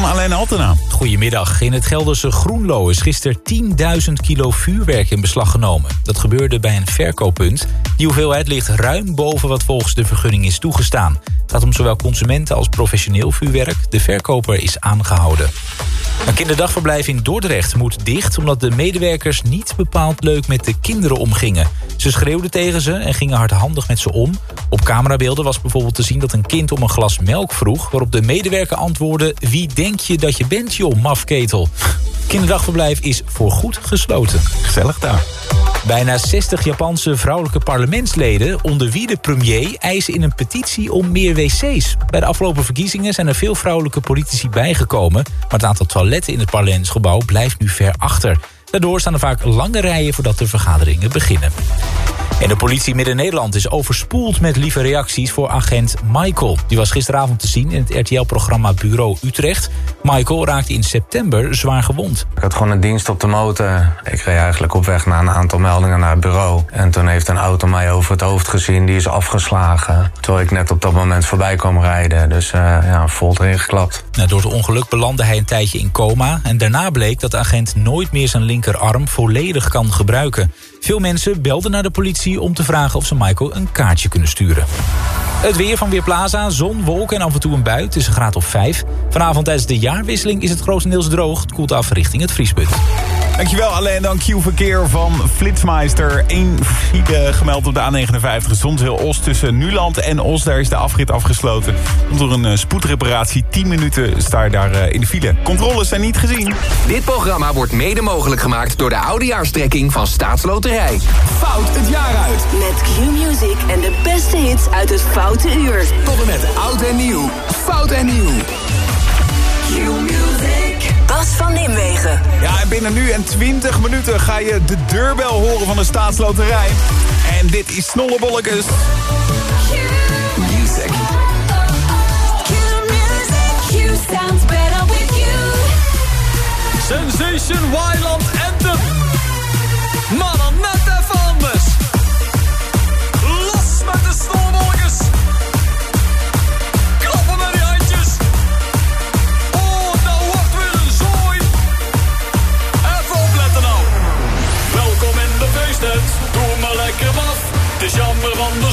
van Alain Altena. Goedemiddag. In het Gelderse Groenlo is gisteren 10.000 kilo vuurwerk in beslag genomen. Dat gebeurde bij een verkooppunt. Die hoeveelheid ligt ruim boven wat volgens de vergunning is toegestaan. Het gaat om zowel consumenten als professioneel vuurwerk. De verkoper is aangehouden. Een kinderdagverblijf in Dordrecht moet dicht... omdat de medewerkers niet bepaald leuk met de kinderen omgingen. Ze schreeuwden tegen ze en gingen hardhandig met ze om. Op camerabeelden was bijvoorbeeld te zien dat een kind om een glas melk vroeg... waarop de medewerker antwoordde... wie denk je dat je bent, joh, mafketel? Kinderdagverblijf is voorgoed gesloten. Gezellig daar. Bijna 60 Japanse vrouwelijke parlementsleden... onder wie de premier eisen in een petitie om meer wc's. Bij de afgelopen verkiezingen zijn er veel vrouwelijke politici bijgekomen... maar het aantal toiletten in het parlementsgebouw blijft nu ver achter. Daardoor staan er vaak lange rijen voordat de vergaderingen beginnen. En de politie Midden-Nederland is overspoeld met lieve reacties voor agent Michael. Die was gisteravond te zien in het RTL-programma Bureau Utrecht. Michael raakte in september zwaar gewond. Ik had gewoon een dienst op de motor. Ik reed eigenlijk op weg naar een aantal meldingen naar het bureau. En toen heeft een auto mij over het hoofd gezien, die is afgeslagen. Terwijl ik net op dat moment voorbij kwam rijden. Dus uh, ja, vol erin geklapt. Nou, door het ongeluk belandde hij een tijdje in coma. En daarna bleek dat de agent nooit meer zijn linkerarm volledig kan gebruiken. Veel mensen belden naar de politie om te vragen of ze Michael een kaartje kunnen sturen. Het weer van Weerplaza, zon, wolken en af en toe een bui. Het is een graad of 5. Vanavond tijdens de jaarwisseling is het grotendeels droog. Het koelt af richting het vriespunt. Dankjewel, alleen dan Q-verkeer van Flitsmeister. Eén file gemeld op de A59 Zonsheel-Oost tussen Nuland en Os. Daar is de afrit afgesloten. Komt door een uh, spoedreparatie. 10 minuten sta je daar uh, in de file. Controles zijn niet gezien. Dit programma wordt mede mogelijk gemaakt door de oudejaarstrekking van Staatsloterij. Fout het jaar uit. Met Q-Music en de hits uit het Foute Uur. Tot en met oud en nieuw. Fout en nieuw. Q-Music. Bas van Nimwegen. Ja, en binnen nu en 20 minuten ga je de deurbel horen van de staatsloterij. En dit is Snollebollekes. Music. Q sounds better with you. Sensation Wildland Anthem. Is jammer de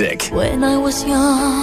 Music. When I was young,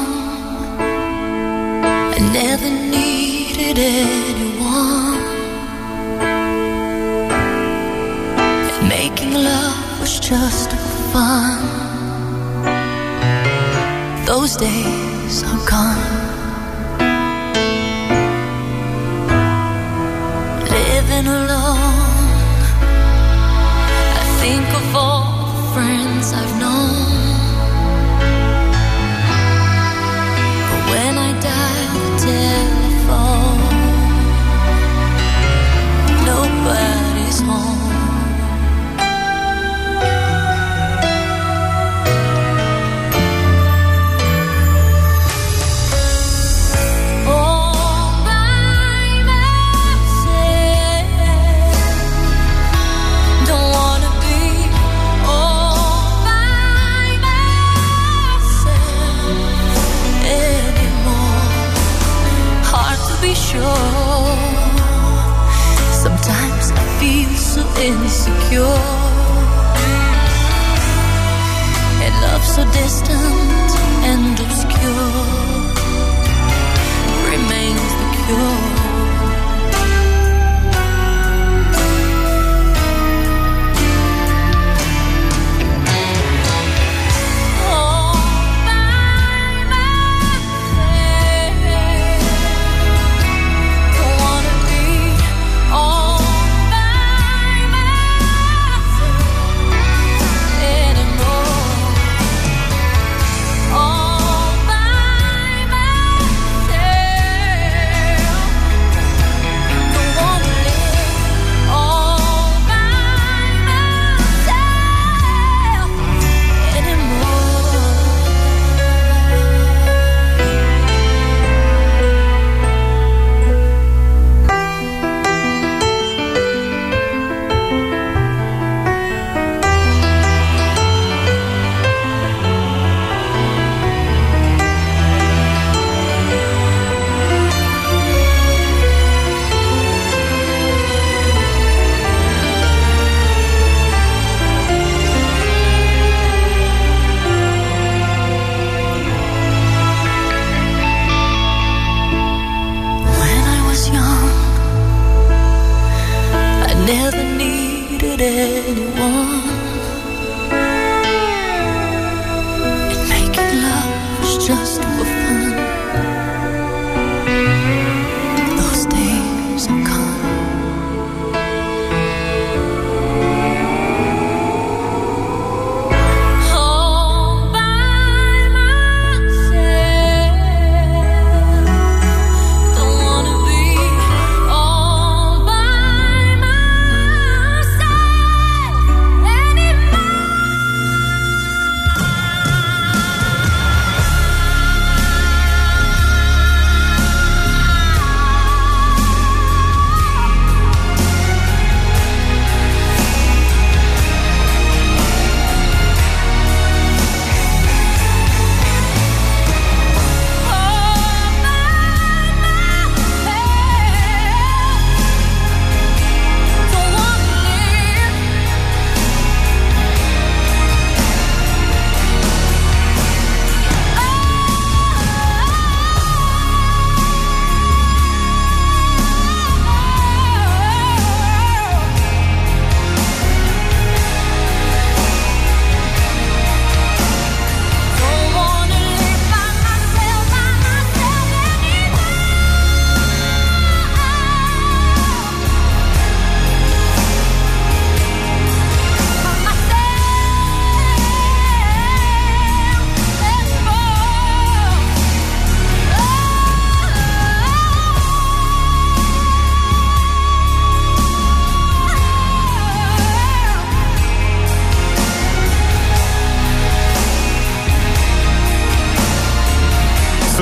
anyone.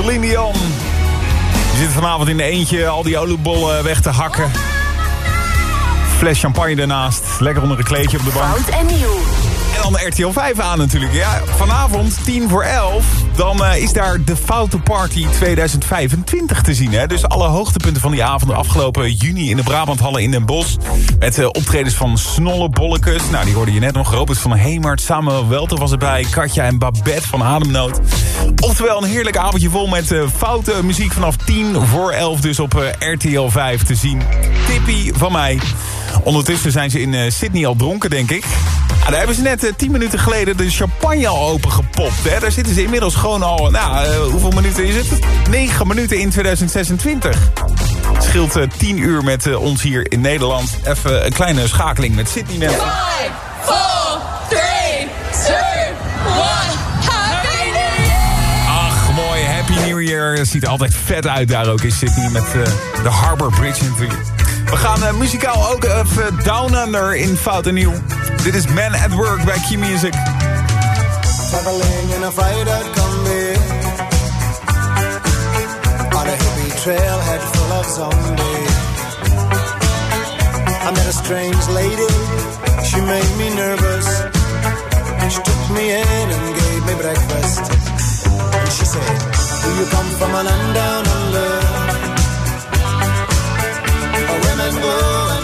Celine Dion. Die zit vanavond in de eentje al die oliebollen weg te hakken. Fles champagne daarnaast. Lekker onder een kleedje op de bank. Fout en nieuw. En dan de RTL 5 aan natuurlijk. Ja, vanavond 10 voor 11 dan eh, is daar de Foute Party 2025 te zien. Hè? Dus alle hoogtepunten van die avond afgelopen juni in de Brabanthallen in Den Bosch. Met uh, optredens van Snolle Bollekes. Nou, die hoorde je net nog. Robert van Hemert, Samuel Welter was erbij. Katja en Babette van Ademnood. Oftewel een heerlijk avondje vol met uh, foute muziek vanaf 10 voor 11. Dus op RTL 5 te zien. Tippie van mij. Ondertussen zijn ze in Sydney al dronken, denk ik. Ah, daar hebben ze net 10 minuten geleden de champagne al opengepopt. Hè? Daar zitten ze inmiddels gewoon al... Nou, uh, hoeveel minuten is het? 9 minuten in 2026. Het scheelt uh, 10 uur met uh, ons hier in Nederland. Even een kleine schakeling met Sydney mensen. 5, 4, 3, 2, 1. Happy New Year! Ach, mooi. Happy New Year. Het ziet er altijd vet uit daar ook in Sydney met de Harbour Bridge natuurlijk. We gaan uh, muzikaal ook even down under in Fout en Nieuw. Dit is Man at Work bij Key Music. Traveling in a freighter combi On a hippie trailhead full of zombies. I met a strange lady. She made me nervous. She took me in and gave me breakfast. And she said Do you come from a land down under remember.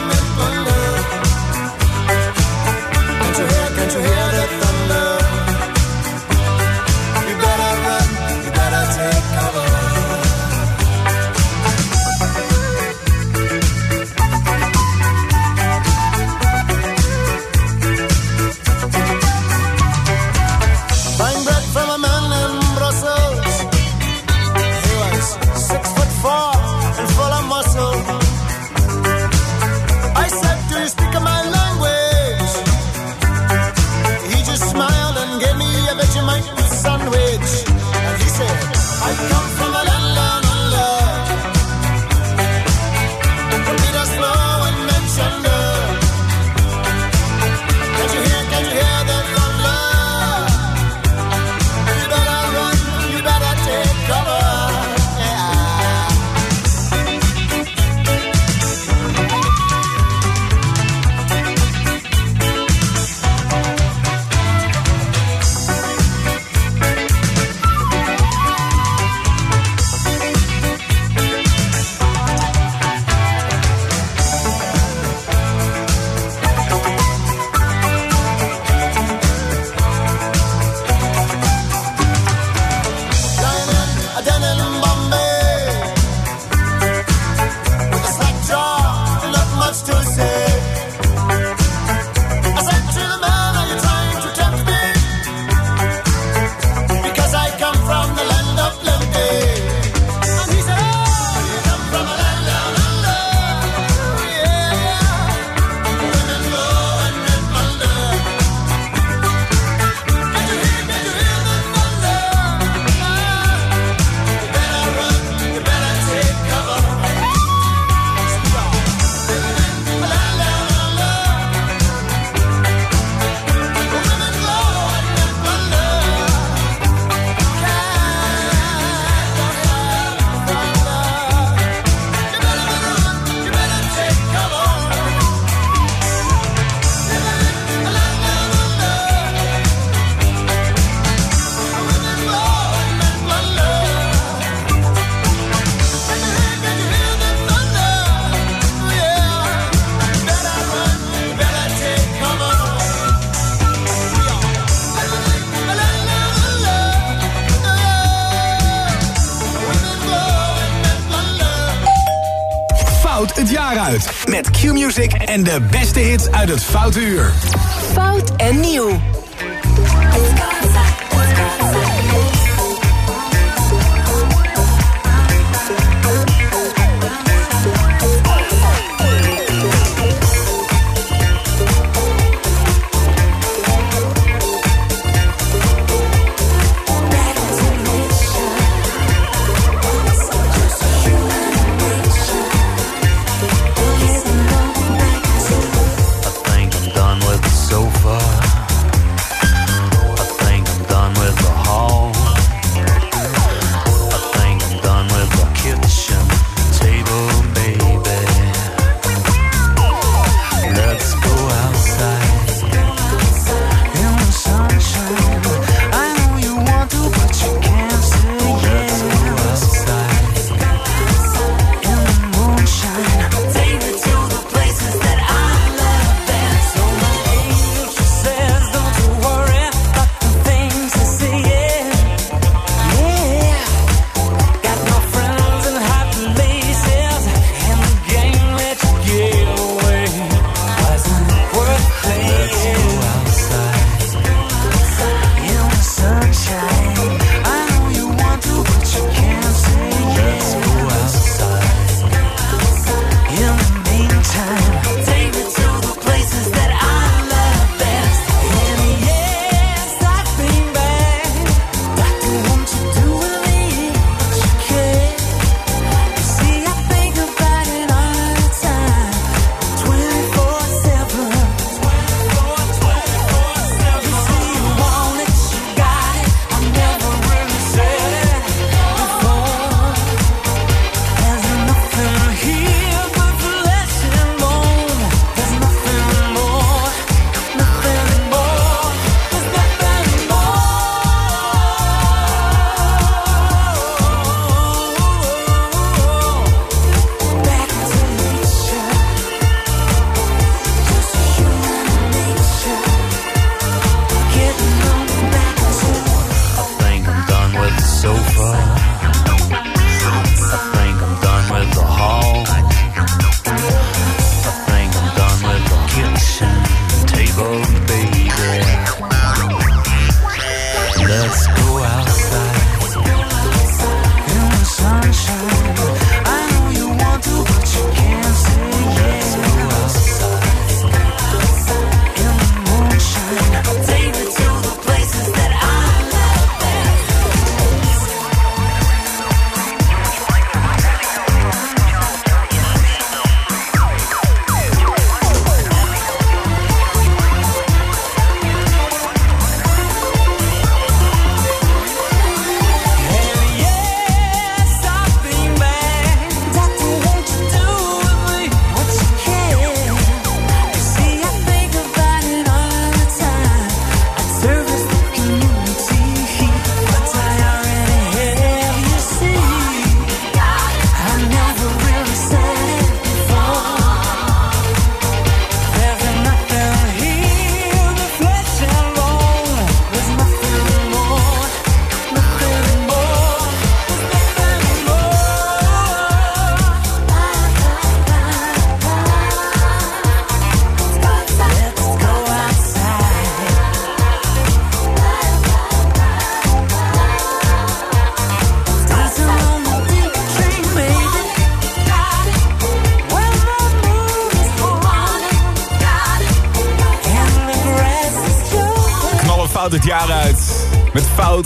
En de beste hits uit het Foute Uur. Fout en nieuw.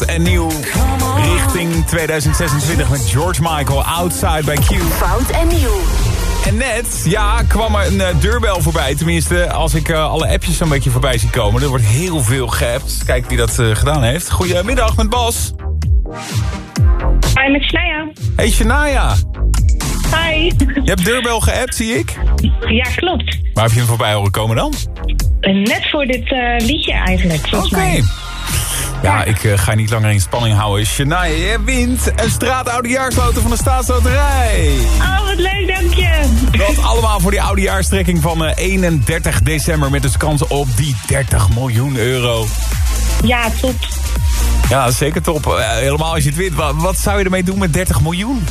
En Nieuw. Richting 2026 met George Michael. Outside by Q. Fout en nieuw. En net, ja, kwam er een eh, deurbel voorbij. Tenminste, als ik eh, alle appjes zo'n beetje voorbij zie komen. Er wordt heel veel geappt. Kijk wie dat eh, gedaan heeft. Goedemiddag met Bas. Hi, met Shania. Hey Shania. Hi. Je hebt deurbel geappt, zie ik. Ja, klopt. Waar heb je hem voorbij horen komen dan? Net voor dit liedje eigenlijk, volgens Oké. mij. Ja, ik eh, ga je niet langer in spanning houden. Shania, je wint een straatoudejaarslota van de Staatsloterij. Oh, wat leuk, dank je. Dat allemaal voor die oudejaarstrekking van eh, 31 december... met dus kans op die 30 miljoen euro. Ja, top. Ja, zeker top. Eh, helemaal als je het wint. Wat, wat zou je ermee doen met 30 miljoen?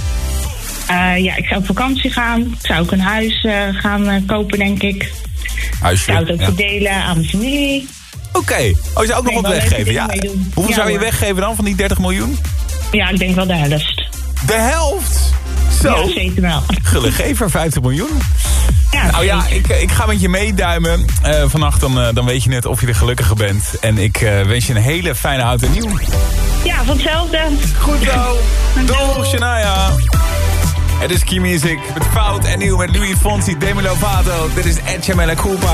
Ja, ik zou op vakantie gaan. Ik zou ook een huis gaan kopen, denk ik. Ik Huisje. zou het ook ja. verdelen aan mijn familie. Oké. Oh, je zou ook nog wat weggeven. Ja. Hoeveel zou je weggeven dan van die 30 miljoen? Ja, ik denk wel de helft. De helft! Zo. Ja, zeker wel. Gullegever, 50 miljoen. Ja, Nou ja, ik, ik ga met je meeduimen. Eh, vannacht dan, eh, dan weet je net of je de gelukkige bent. En ik eh, wens je een hele fijne oud en nieuw. Ja, van hetzelfde. Goed zo. Doeg, Shania. Het is Key Music met Fout en Nieuw met Louis Fonsi, Demi Lovato. Dit is Edge Mella Culpa.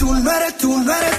Tú, no eres tú, no eres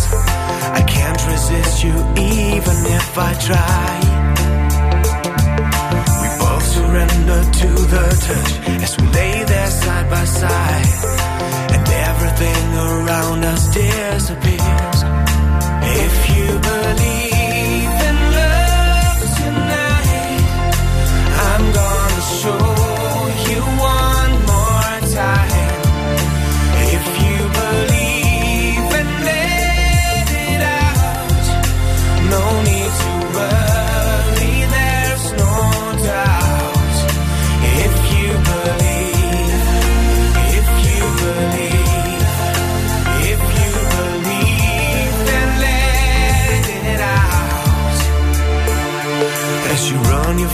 I can't resist you even if I try. We both surrender to the touch as we lay there side by side. And everything around us disappears. If you believe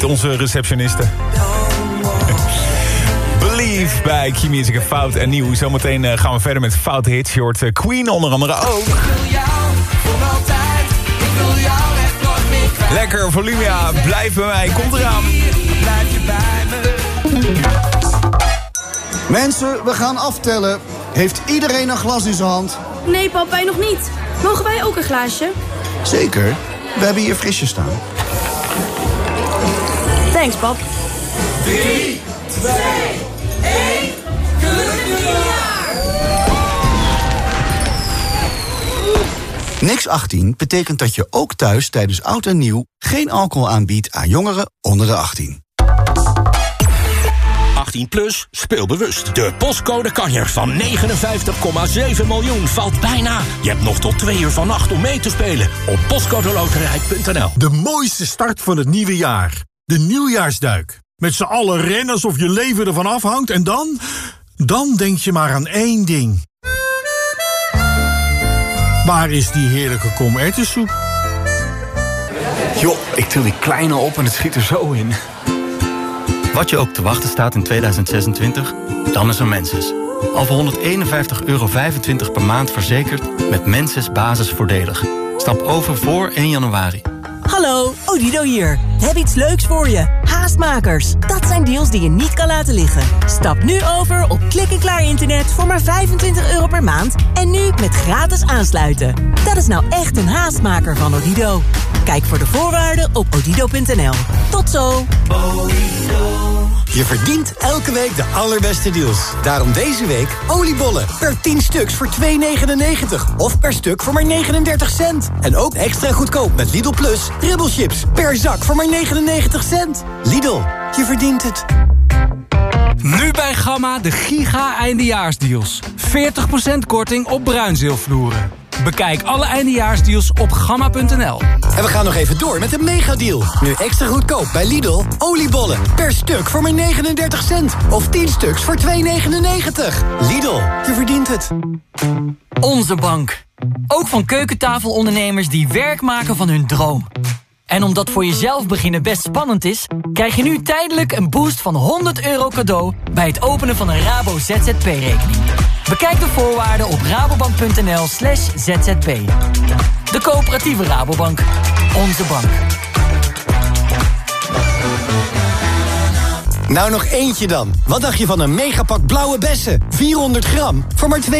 Niet onze receptioniste. Believe bij Key Music en Fout en Nieuw. Zometeen eh, gaan we verder met Fout Hits. Je hoort eh, Queen onder andere ook. Lekker, Volumia. Blijf bij mij. Komt eraan. blijf je bij me. Mensen, we gaan aftellen. Heeft iedereen een glas in zijn hand? Nee, pap, wij nog niet. Mogen wij ook een glaasje? Zeker. We hebben hier frisjes staan. Thanks, pap. 3, 2, 1. Gelukkig nieuwjaar! Niks 18 betekent dat je ook thuis tijdens oud en nieuw... geen alcohol aanbiedt aan jongeren onder de 18. 18 plus, speel bewust. De postcode kanjer van 59,7 miljoen valt bijna. Je hebt nog tot twee uur vannacht om mee te spelen op postcodeloterij.nl. De mooiste start van het nieuwe jaar. De nieuwjaarsduik. Met z'n allen rennen alsof je leven ervan afhangt. En dan? Dan denk je maar aan één ding. Waar is die heerlijke komertensoep? Joh, ik til die kleine op en het schiet er zo in. Wat je ook te wachten staat in 2026, dan is er Menses. Al voor 151,25 euro per maand verzekerd met Menses basisvoordelig. Stap over voor 1 januari. Hallo, Odido hier. We hebben iets leuks voor je. Haastmakers. Dat zijn deals die je niet kan laten liggen. Stap nu over op klik-en-klaar internet voor maar 25 euro per maand... en nu met gratis aansluiten. Dat is nou echt een haastmaker van Odido. Kijk voor de voorwaarden op odido.nl. Tot zo. Je verdient elke week de allerbeste deals. Daarom deze week oliebollen per 10 stuks voor 2,99. Of per stuk voor maar 39 cent. En ook extra goedkoop met Lidl Plus. Chips per zak voor maar 99 cent. Lidl, je verdient het. Nu bij Gamma de giga eindejaarsdeals. 40% korting op bruinzeelvloeren. Bekijk alle eindejaarsdeals op gamma.nl. En we gaan nog even door met een megadeal. Nu extra goedkoop bij Lidl. Oliebollen per stuk voor maar 39 cent. Of 10 stuks voor 2,99. Lidl, je verdient het. Onze bank. Ook van keukentafelondernemers die werk maken van hun droom. En omdat voor jezelf beginnen best spannend is... krijg je nu tijdelijk een boost van 100 euro cadeau... bij het openen van een Rabo ZZP-rekening. Bekijk de voorwaarden op rabobank.nl slash zzp. De coöperatieve Rabobank. Onze bank. Nou nog eentje dan. Wat dacht je van een megapak blauwe bessen? 400 gram voor maar 2,89.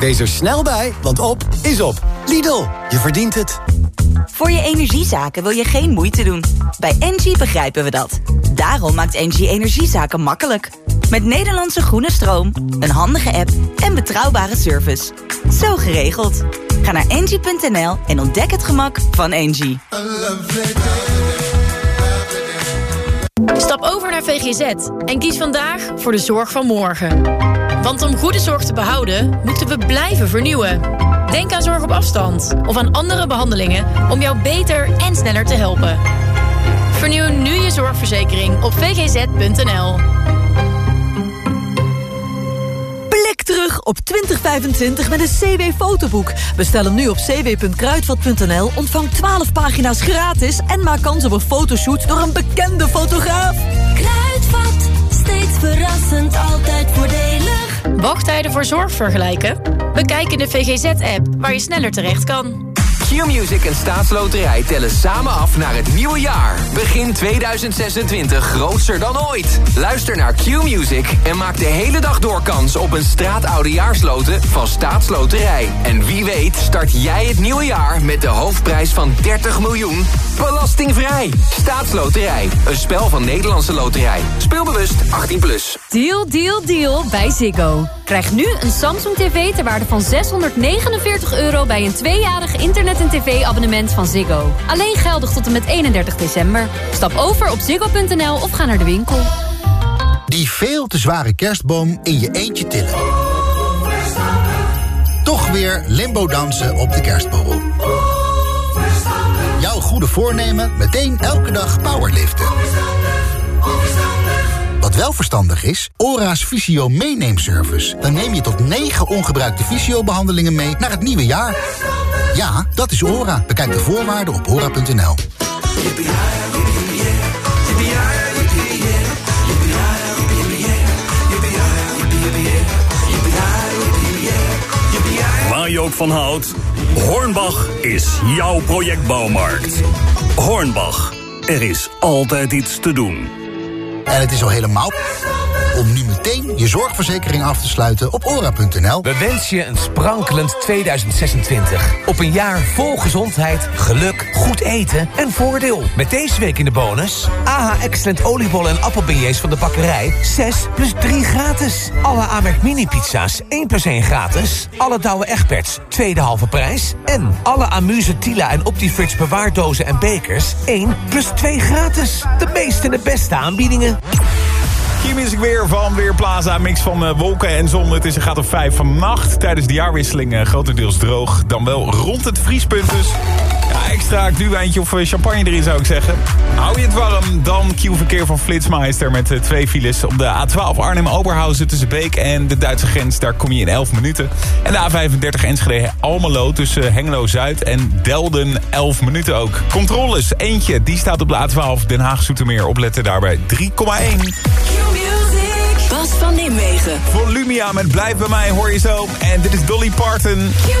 Wees er snel bij, want op is op. Lidl, je verdient het. Voor je energiezaken wil je geen moeite doen. Bij Engie begrijpen we dat. Daarom maakt Engie energiezaken makkelijk. Met Nederlandse groene stroom, een handige app en betrouwbare service. Zo geregeld. Ga naar engie.nl en ontdek het gemak van Engie. Stap over naar VGZ en kies vandaag voor de zorg van morgen. Want om goede zorg te behouden, moeten we blijven vernieuwen. Denk aan zorg op afstand of aan andere behandelingen om jou beter en sneller te helpen. Vernieuw nu je zorgverzekering op vgz.nl. Blik terug op 2025 met een CW-fotoboek. Bestel hem nu op cw.kruidvat.nl, ontvang 12 pagina's gratis... en maak kans op een fotoshoot door een bekende fotograaf. Kruidvat, steeds verrassend, altijd voordelig. Wachttijden voor zorg vergelijken? Bekijk in de VGZ-app waar je sneller terecht kan. Q-Music en Staatsloterij tellen samen af naar het nieuwe jaar. Begin 2026 grootser dan ooit. Luister naar Q-Music en maak de hele dag door kans op een straatoudejaarsloten van Staatsloterij. En wie weet start jij het nieuwe jaar met de hoofdprijs van 30 miljoen. Belastingvrij. Staatsloterij. Een spel van Nederlandse Loterij. Speelbewust 18+. Plus. Deal, deal, deal bij Ziggo. Krijg nu een Samsung TV ter waarde van 649 euro... bij een tweejarig internet- en tv-abonnement van Ziggo. Alleen geldig tot en met 31 december. Stap over op ziggo.nl of ga naar de winkel. Die veel te zware kerstboom in je eentje tillen. Toch weer limbo dansen op de kerstboom. Jouw goede voornemen meteen elke dag powerliften. Wat wel verstandig is, ORA's Visio meeneemservice. Dan neem je tot 9 ongebruikte visio-behandelingen mee naar het nieuwe jaar. Ja, dat is ORA. Bekijk de voorwaarden op ora.nl. Waar je ook van houdt, Hornbach is jouw projectbouwmarkt. Hornbach, er is altijd iets te doen. En het is al helemaal om nu meteen je zorgverzekering af te sluiten op ora.nl. We wensen je een sprankelend 2026. Op een jaar vol gezondheid, geluk, goed eten en voordeel. Met deze week in de bonus... AH Excellent oliebollen en appelbeignets van de bakkerij... 6 plus 3 gratis. Alle Amerk mini-pizza's 1 plus 1 gratis. Alle Douwe Egberts, tweede halve prijs. En alle Amuse Tila en Optifrits bewaardozen en bekers... 1 plus 2 gratis. De meeste en de beste aanbiedingen. Q-music weer van Weerplaza. Mix van eh, wolken en zon. Het is een gaat op 5 vannacht. Tijdens de jaarwisseling uh, grotendeels droog. Dan wel rond het vriespunt dus. Extra duwijntje of eh, champagne erin zou ik zeggen. Hou je het warm, dan Q-verkeer van Flitsmeister... met uh, twee files op de A12 Arnhem-Oberhausen tussen Beek en de Duitse grens. Daar kom je in 11 minuten. En de A35 Enschede-Almelo tussen Hengelo-Zuid en Delden 11 minuten ook. Controles, eentje, die staat op de A12 Den Haag-Zoetermeer. Opletten daarbij 3,1. Bas van Nimwegen. Volumia met Blijf bij mij hoor je zo. En dit is Dolly Parton. You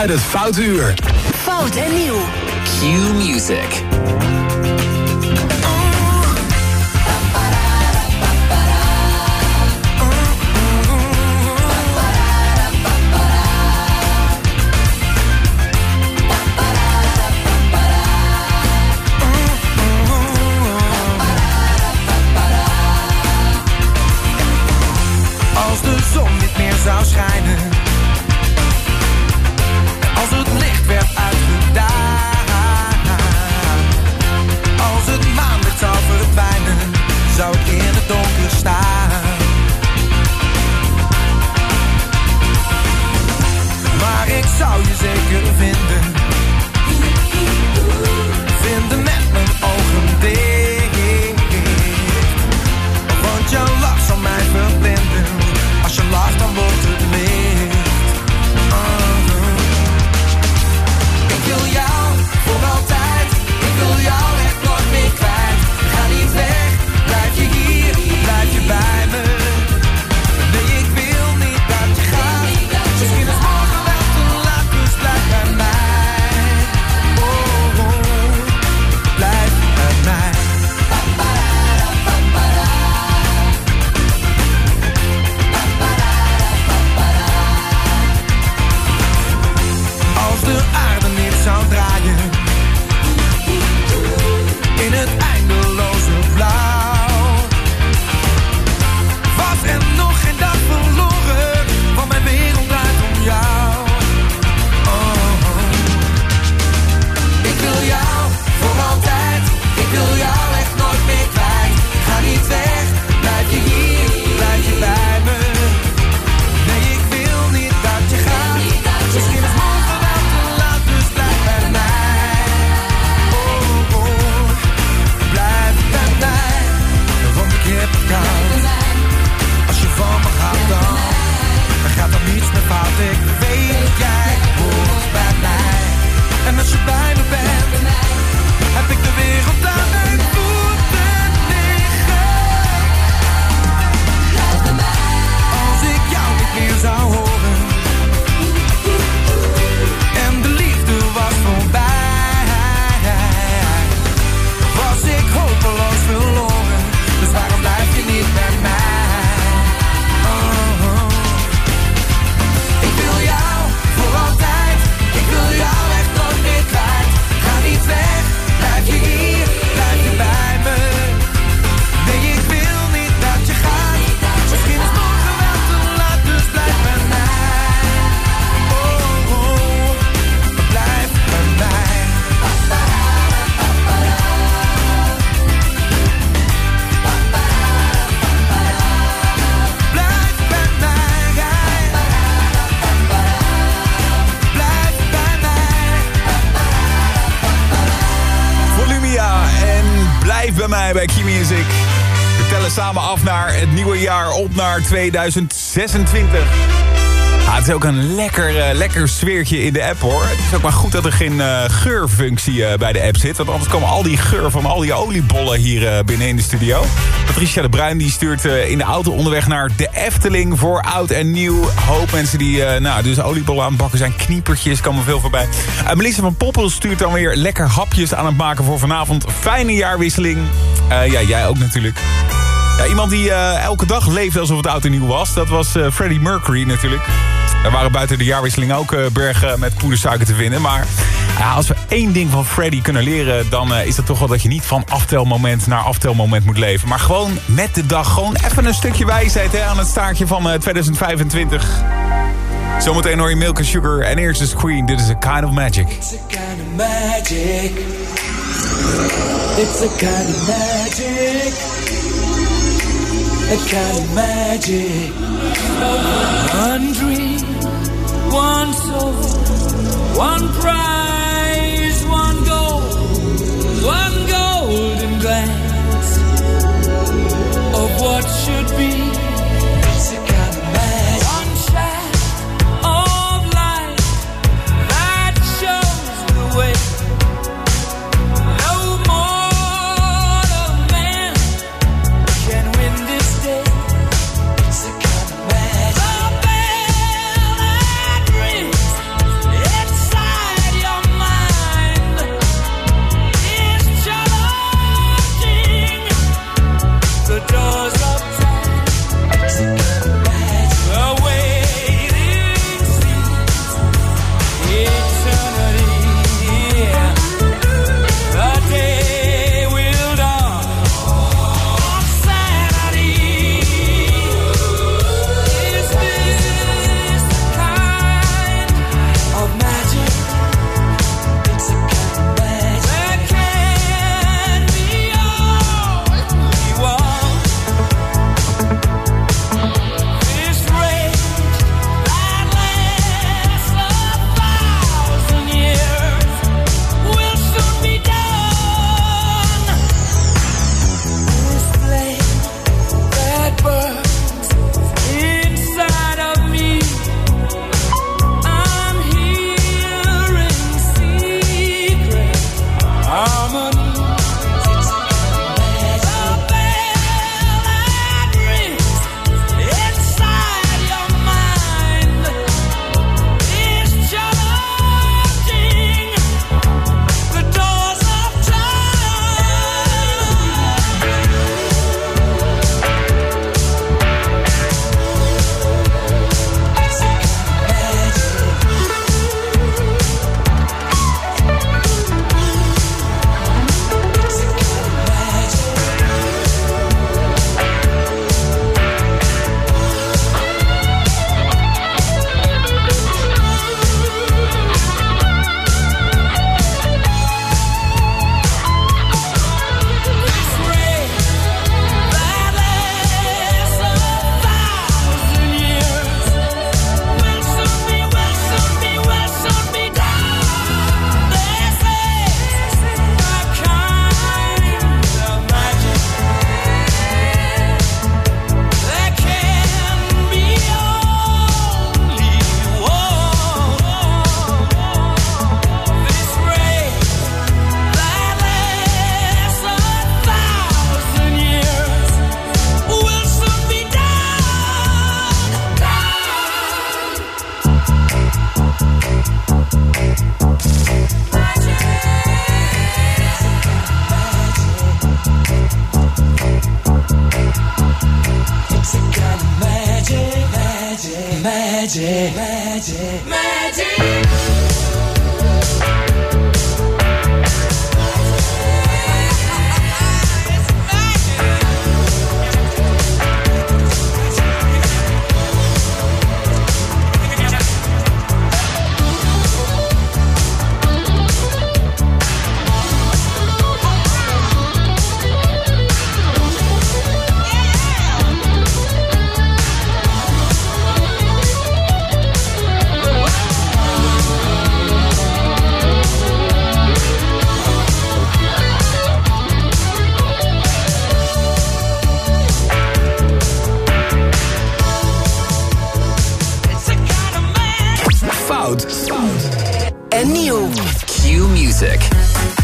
uit het Foute Uur. Fout en nieuw. Q Music. naar 2026. Ah, het is ook een lekker, eh, lekker sfeertje in de app hoor. Het is ook maar goed dat er geen eh, geurfunctie eh, bij de app zit. Want anders komen al die geur van al die oliebollen hier binnen in de studio. Patricia de Bruin die stuurt in de auto onderweg naar de Efteling voor oud en nieuw. Hoop mensen die nou, dus oliebollen bakken zijn. Kniepertjes, komen veel voorbij. Melissa van Poppel stuurt dan weer lekker hapjes aan het maken voor vanavond. Fijne jaarwisseling. ja, jij ook natuurlijk. Ja, iemand die eh, elke dag leefde alsof het oud en nieuw was. Dat was eh, Freddie Mercury natuurlijk. Er waren buiten de jaarwisseling ook eh, bergen met poedersuiker te vinden. Maar als we één ding van Freddie kunnen leren... dan is dat toch wel dat je niet van aftelmoment naar aftelmoment moet leven. Maar gewoon met de dag gewoon even een stukje wijsheid hè, aan het staartje van eh, 2025. Zometeen hoor je Milk and Sugar en eerst is Queen. Dit is a kind of magic. It's a kind of magic. It's a kind of magic. A kind of magic. One dream, one soul, one prize, one goal, one golden glance of what should Glenn Newell. Q Music.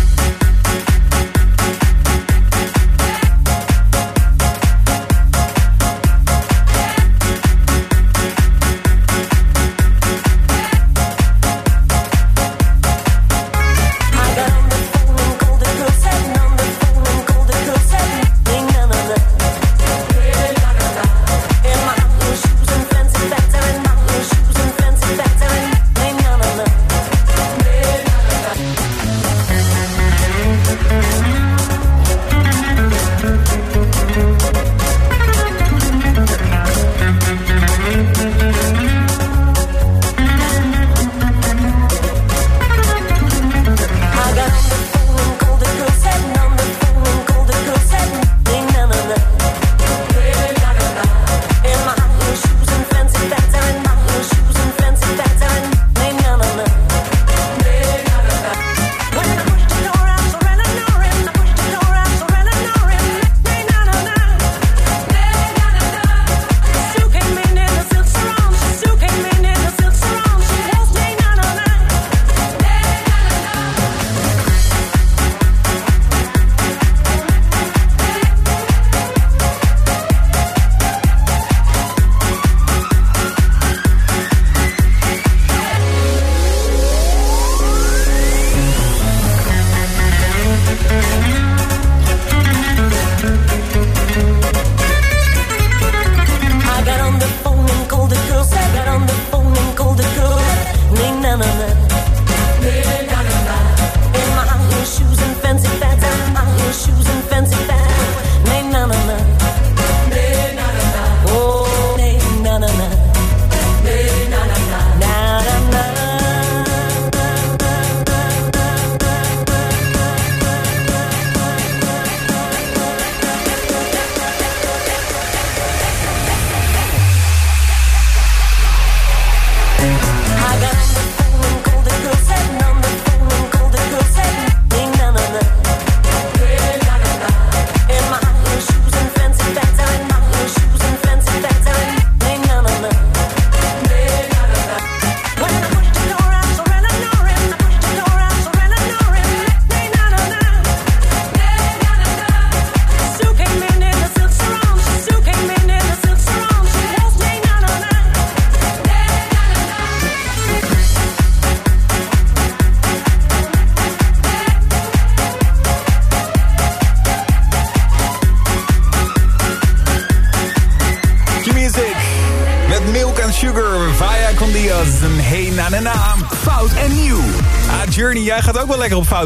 Shoes and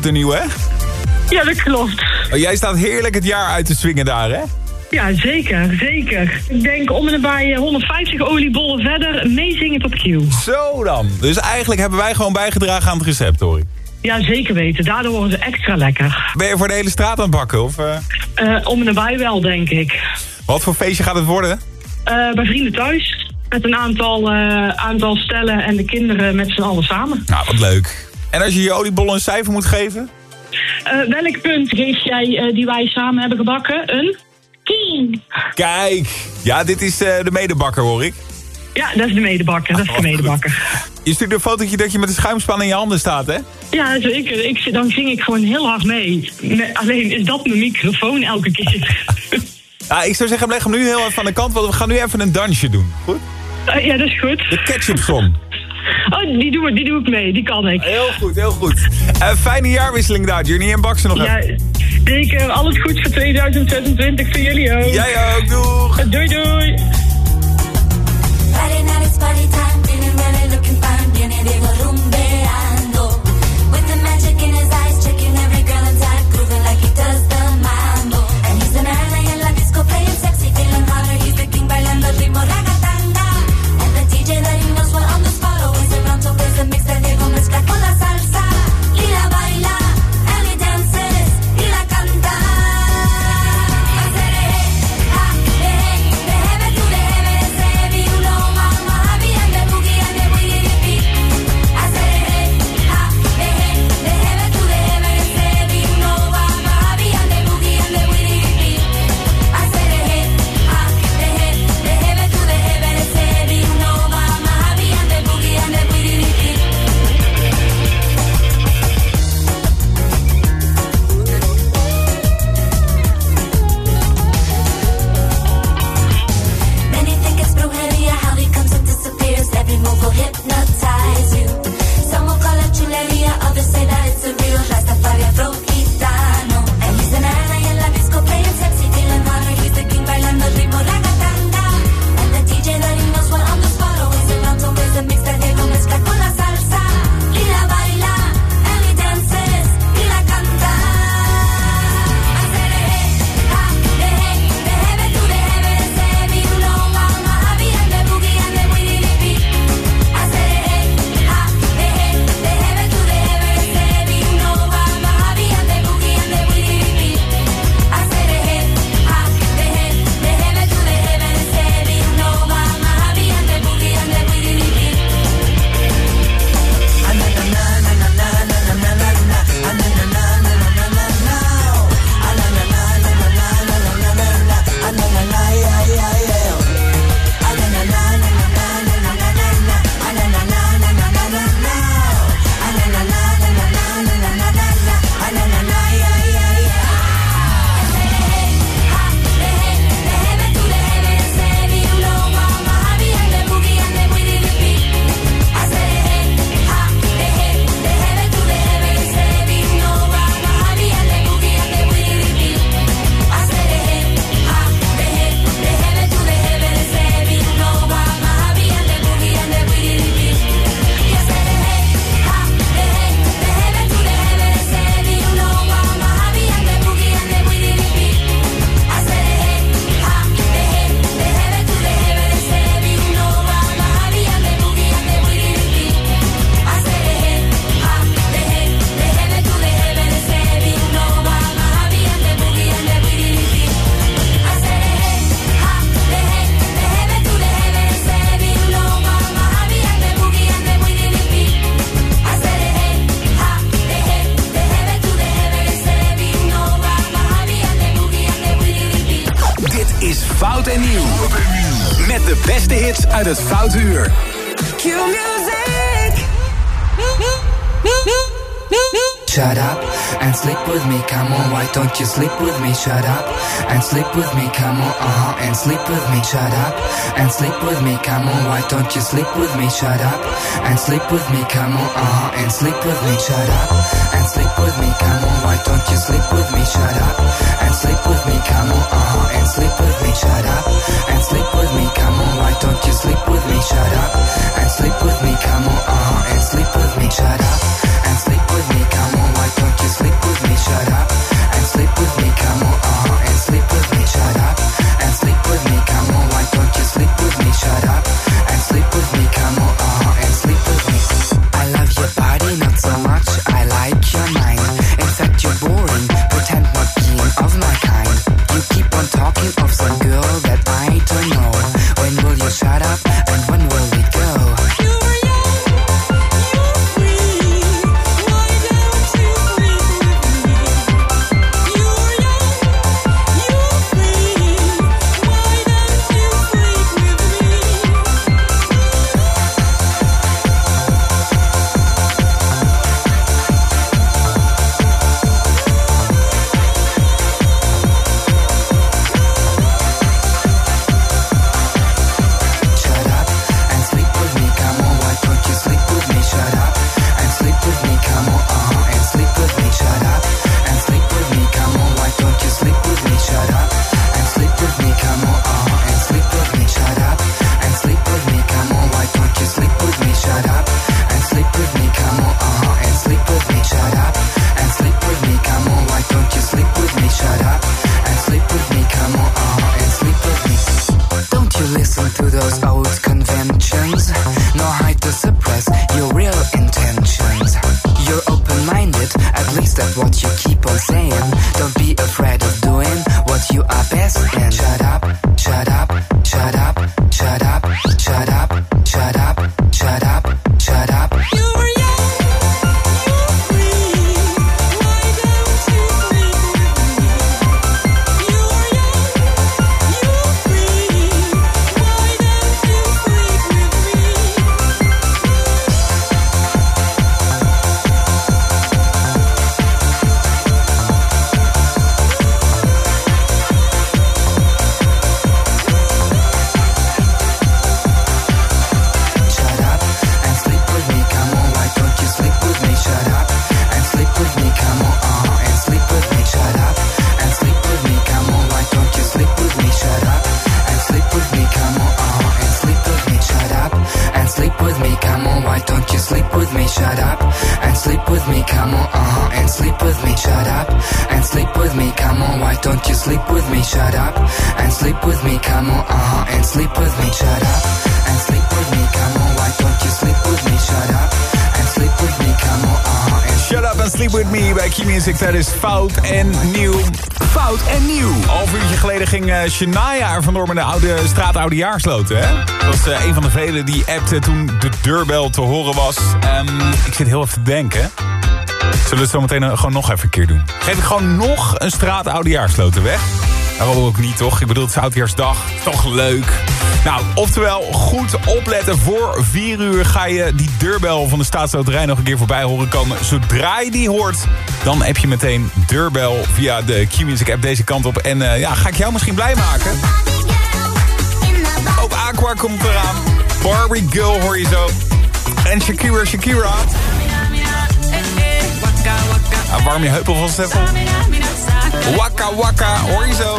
fout en nieuw, hè? Ja, dat klopt. Oh, jij staat heerlijk het jaar uit te swingen daar, hè? Ja, zeker, zeker. Ik denk om en nabij eh, 150 oliebollen verder meezingen tot Q. Zo dan. Dus eigenlijk hebben wij gewoon bijgedragen aan het recept, hoor ik. Ja, zeker weten. Daardoor worden ze extra lekker. Ben je voor de hele straat aan het bakken? Of, eh? Eh, om en nabij wel, denk ik. Wat voor feestje gaat het worden? Eh, bij vrienden thuis. Met een aantal, eh, aantal stellen en de kinderen met z'n allen samen. Nou, wat leuk. En als je je oliebollen een cijfer moet geven? Eh, welk punt geef jij eh, die wij samen hebben gebakken? Een 10. Kijk, ja, dit is eh, de medebakker, hoor ik. Ja, dat is de medebakker. Dat is de medebakker. Je stuurt een fotootje dat je met een schuimspan in je handen staat, hè? Ja, zeker. Ik, dan zing ik gewoon heel hard mee. Me- alleen is dat mijn microfoon elke keer. Ja, ik zou zeggen, leg hem nu heel even aan de kant, want we gaan nu even een dansje doen. Goed? Ja, dat is goed. De ketchup song. Oh, die doe, ik- die doe ik mee. Die kan ik. Heel goed, heel goed. Eh, fijne jaarwisseling daar, Journey en Baksen nog Ja, even. zeker. Alles goed voor 2026 voor jullie ook. Jij ook, doeg. Doei, doei. Friday night is party time, feeling really looking fine, viene Diego rumbeando. Het Foute Uur. Shut up and sleep with me, come on. Why don't you sleep with me? Shut up and sleep with me, come on. Uh huh. And sleep with me. Shut up and sleep with me, come on. Why don't you sleep with me? Shut up and sleep with me, come on. Uh huh. And sleep with me. Shut up and sleep with me, come on. Why don't you sleep with me? Shut up and sleep with me, come on. Uh huh. And sleep with me. Shut up and sleep with me, come on. Why don't you sleep with me? Shut up and sleep with me, come on. Uh huh. And sleep with me. Shut up and Shania er vandoor met de oude straat Oudejaarsloten. Hè? Dat was eh, een van de velen die appte toen de deurbel te horen was. Ehm, ik zit heel even te denken. Zullen we het zo meteen eh, gewoon nog even een keer doen? Geef ik gewoon nog een straat Oudejaarsloten weg? Waarom ook niet, toch? Ik bedoel, het is Oudejaarsdag. Toch leuk. Nou, oftewel, goed opletten. Voor 4 uur ga je die deurbel van de staatsloterij nog een keer voorbij horen komen. Zodra je die hoort, dan heb je meteen deurbel via de Q-Music app deze kant op. En eh, ja, ga ik jou misschien blij maken. Ook Aqua komt eraan. Barbie Girl hoor je zo. En Shakira, Shakira. Ah, warm je heupel van Steffel. Wakka wakka, hoor je zo.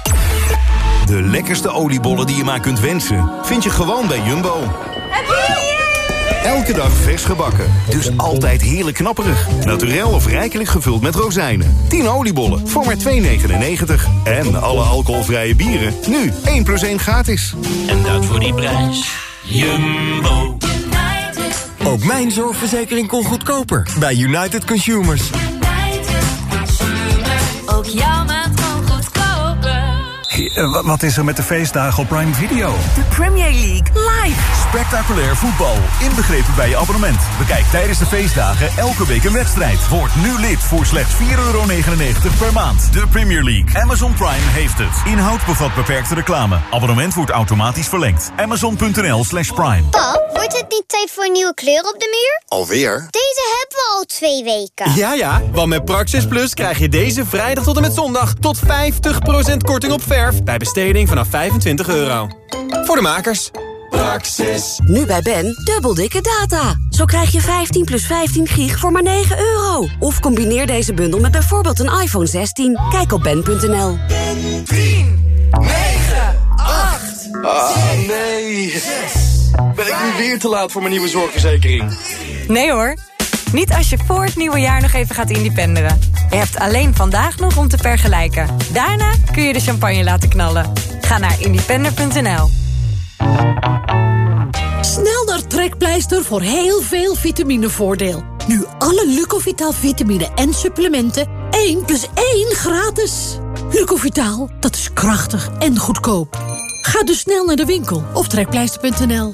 De lekkerste oliebollen die je maar kunt wensen... vind je gewoon bij Jumbo. Elke dag vers gebakken. Dus altijd heerlijk knapperig. Naturel of rijkelijk gevuld met rozijnen. 10 oliebollen voor maar 2,99. En alle alcoholvrije bieren. Nu 1 plus 1 gratis. En dat voor die prijs. Jumbo. Ook mijn zorgverzekering kon goedkoper. Bij United Consumers. Ook jouw wat is er met de feestdagen op Prime Video? De Premier League live. Spectaculair voetbal, inbegrepen bij je abonnement. Bekijk tijdens de feestdagen elke week een wedstrijd. Word nu lid voor slechts 4,99 per maand. De Premier League. Amazon Prime heeft het. Inhoud bevat beperkte reclame. Abonnement wordt automatisch verlengd. Amazon.nl slash prime. Pap, wordt het niet tijd voor een nieuwe kleur op de muur? Alweer? Deze hebben we al twee weken. Ja, ja, want met Praxis Plus krijg je deze vrijdag tot en met zondag... tot 50% korting op verf bij besteding vanaf 25 euro. Voor de makers. Praxis. Nu bij Ben, dubbel dikke data. Zo krijg je 15 plus 15 gig voor maar 9 euro. Of combineer deze bundel met bijvoorbeeld een iPhone 16. Kijk op ben.nl. 10, 9, 8, Ah, nee. Ben ik nu weer te laat voor mijn nieuwe zorgverzekering? Nee hoor. Niet als je voor het nieuwe jaar nog even gaat independeren. Je hebt alleen vandaag nog om te vergelijken. Daarna kun je de champagne laten knallen. Ga naar independer.nl. Snel naar Trekpleister voor heel veel vitaminevoordeel. Nu alle Lucovitaal vitamine en supplementen 1 plus 1 gratis. Lucovitaal, dat is krachtig en goedkoop. Ga dus snel naar de winkel of trekpleister.nl.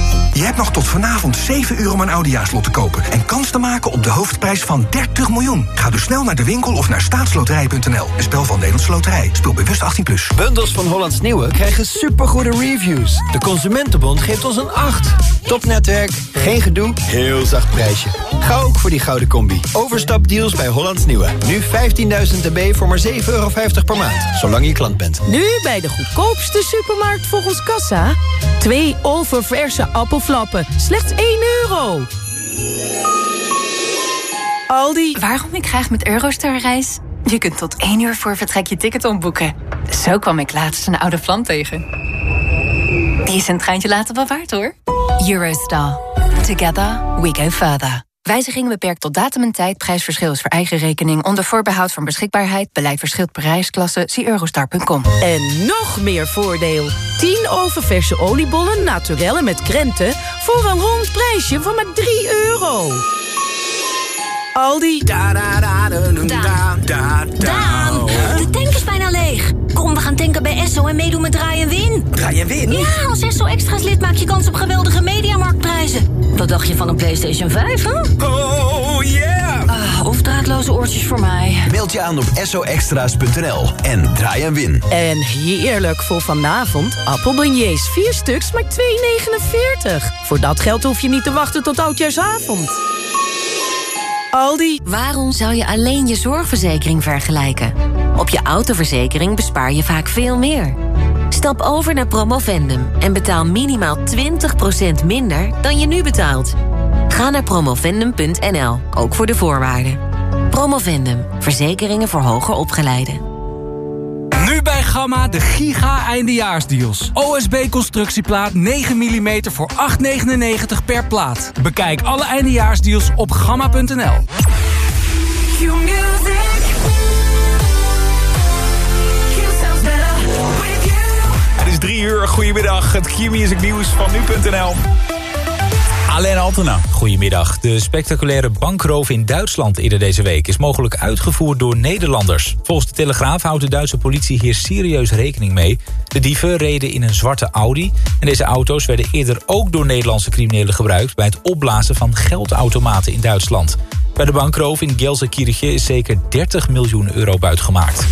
Je hebt nog tot vanavond 7 uur om een oudejaarslot te kopen... en kans te maken op de hoofdprijs van 30 miljoen. Ga dus snel naar de winkel of naar staatsloterij.nl. Een spel van Nederlandse Loterij. Speel bewust 18+. Plus. Bundels van Hollands Nieuwe krijgen supergoede reviews. De Consumentenbond geeft ons een 8. Topnetwerk, geen gedoe, heel zacht prijsje. Ga ook voor die gouden combi. Overstapdeals bij Hollands Nieuwe. Nu 15.000 dB voor maar 7,50 euro per maand. Zolang je klant bent. Nu bij de goedkoopste supermarkt volgens Kassa. Twee oververse Slechts 1 euro. Aldi. Waarom ik graag met Eurostar reis? Je kunt tot één uur voor vertrek je ticket omboeken. Zo kwam ik laatst een oude vlam tegen. Die is een treintje later wel waard hoor. Eurostar. Together we go further. Wijzigingen beperkt tot datum en tijd. Prijsverschil is voor eigen rekening. Onder voorbehoud van beschikbaarheid. Beleid verschilt per reisklasse. Zie eurostar.com. En nog meer voordeel. 10 oververse oliebollen naturellen met krenten... voor een rond prijsje van maar 3 euro. Aldi. De Kom, we gaan tanken bij Esso en meedoen met Draai en Win. Draai en Win? Ja, als Esso Extra's lid maak je kans op geweldige mediamarktprijzen. Wat dacht je van een PlayStation 5, hè? Oh, yeah! Ah, of draadloze oortjes voor mij. Meld je aan op soextra's.nl en draai en win. En heerlijk voor vanavond. Appelbeignets, 4 stuks, maar 2,49. Voor dat geld hoef je niet te wachten tot oudjaarsavond. Aldi. Waarom zou je alleen je zorgverzekering vergelijken? Op je autoverzekering bespaar je vaak veel meer. Stap over naar Promovendum en betaal minimaal 20% minder dan je nu betaalt. Ga naar promovendum.nl, ook voor de voorwaarden. Promovendum, verzekeringen voor hoger opgeleiden. Nu bij Gamma de giga eindejaarsdeals. OSB constructieplaat 9 mm voor 8,99 per plaat. Bekijk alle eindejaarsdeals op gamma.nl. Het is drie uur, goedemiddag. Het Q-music nieuws van nu.nl. Alleen Altena. Goedemiddag. De spectaculaire bankroof in Duitsland eerder deze week... is mogelijk uitgevoerd door Nederlanders. Volgens de Telegraaf houdt de Duitse politie hier serieus rekening mee. De dieven reden in een zwarte Audi. En deze auto's werden eerder ook door Nederlandse criminelen gebruikt... bij het opblazen van geldautomaten in Duitsland. Bij de bankroof in Gelsenkirchen is zeker 30 miljoen euro buitgemaakt.